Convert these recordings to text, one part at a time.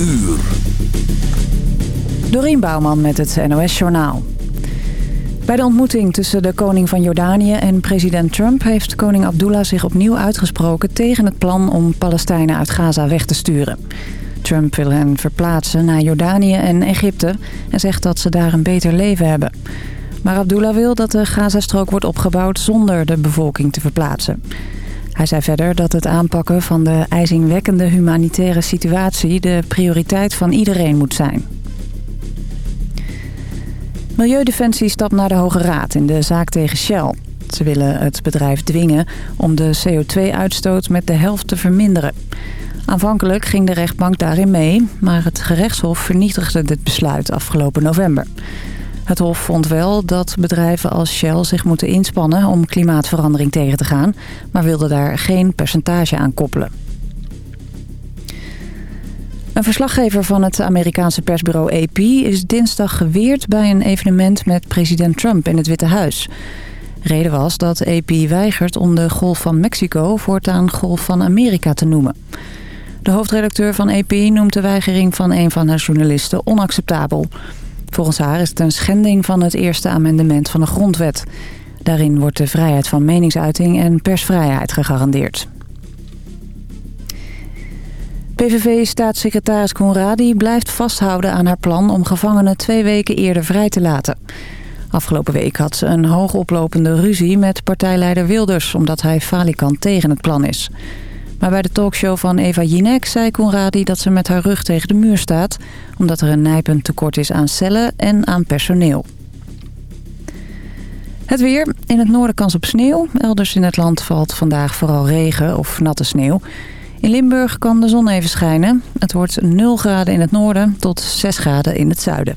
uur. Dorien Bouwman met het NOS Journaal. Bij de ontmoeting tussen de koning van Jordanië en president Trump... heeft koning Abdullah zich opnieuw uitgesproken tegen het plan om Palestijnen uit Gaza weg te sturen. Trump wil hen verplaatsen naar Jordanië en Egypte... en zegt dat ze daar een beter leven hebben. Maar Abdullah wil dat de Gazastrook wordt opgebouwd zonder de bevolking te verplaatsen. Hij zei verder dat het aanpakken van de ijzingwekkende humanitaire situatie... de prioriteit van iedereen moet zijn. Milieudefensie stapt naar de Hoge Raad in de zaak tegen Shell. Ze willen het bedrijf dwingen om de CO2-uitstoot met de helft te verminderen. Aanvankelijk ging de rechtbank daarin mee, maar het gerechtshof vernietigde dit besluit afgelopen november. Het hof vond wel dat bedrijven als Shell zich moeten inspannen om klimaatverandering tegen te gaan, maar wilde daar geen percentage aan koppelen. Een verslaggever van het Amerikaanse persbureau AP is dinsdag geweerd bij een evenement met president Trump in het Witte Huis. Reden was dat AP weigert om de Golf van Mexico voortaan Golf van Amerika te noemen. De hoofdredacteur van AP noemt de weigering van een van haar journalisten onacceptabel. Volgens haar is het een schending van het eerste amendement van de grondwet. Daarin wordt de vrijheid van meningsuiting en persvrijheid gegarandeerd. PVV-staatssecretaris Conradi blijft vasthouden aan haar plan om gevangenen twee weken eerder vrij te laten. Afgelopen week had ze een hoogoplopende ruzie met partijleider Wilders... omdat hij falikant tegen het plan is. Maar bij de talkshow van Eva Jinek zei Conradi dat ze met haar rug tegen de muur staat... omdat er een nijpend tekort is aan cellen en aan personeel. Het weer. In het noorden kans op sneeuw. Elders in het land valt vandaag vooral regen of natte sneeuw. In Limburg kan de zon even schijnen. Het wordt 0 graden in het noorden tot 6 graden in het zuiden.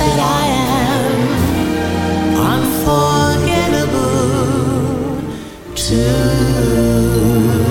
that I am. Unforgettable to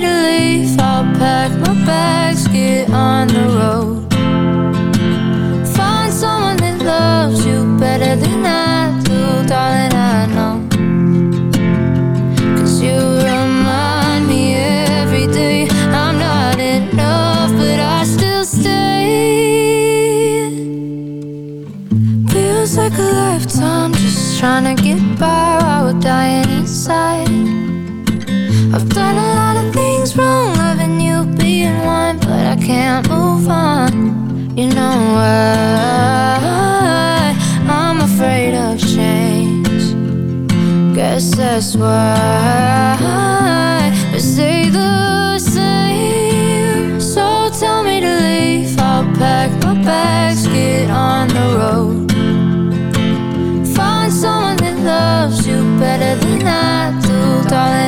ready to leave, I'll pack my bags, get on the road. Find someone that loves you better than I do, darling. I know. Cause you remind me every day I'm not enough, but I still stay. Feels like a lifetime just trying to get by while we're dying inside. I've done a lot of things was wrong loving you, being one, but I can't move on. You know why? I'm afraid of change. Guess that's why we stay the same. So tell me to leave, I'll pack my bags, get on the road. Find someone that loves you better than I do, darling.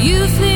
you feel